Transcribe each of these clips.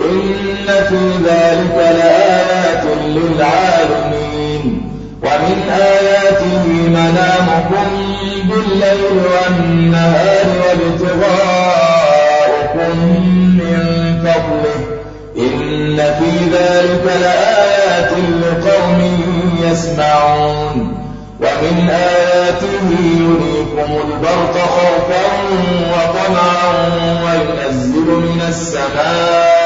إن في ذلك لآيات للعالمين. ومن آياته منامكم بالليل والنهار وابتغاؤكم من فضله. إن في ذلك لآيات لقوم يسمعون. ومن آياته يريكم البرق خوفا وطمعا وينزل من السماء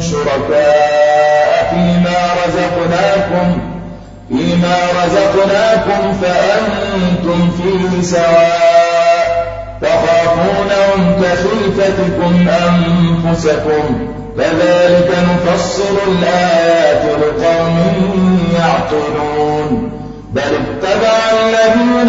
شركاء فيما رزقناكم فيما رزقناكم فأنتم فيه سواء تخافونهم كخلفتكم أنفسكم. كذلك نفصل الآيات لقوم يعقلون. بل اتبع الذين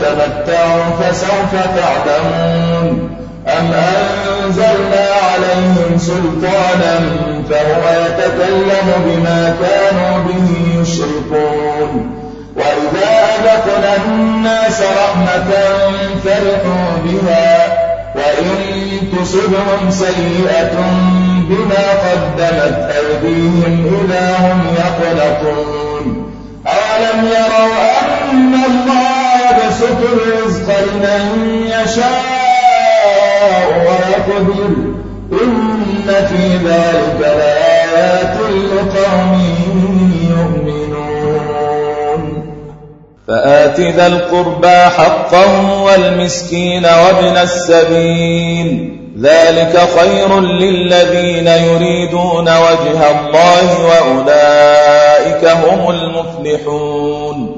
فتمتعوا فسوف تعلمون. أم أنزلنا عليهم سلطانا فهو يتكلم بما كانوا به يشركون. وإذا أذقنا الناس رحمة فرحوا بها وإن تصبهم سيئة بما قدمت أيديهم إذا هم يقلقون. أولم يروا أن الله يبسط الرزق لمن يشاء ويقدر. إن في ذلك لآيات لقوم يؤمنون. فآت ذا القربى حقه والمسكين وابن السبيل. ذلك خير للذين يريدون وجه الله وأولئك هم المفلحون.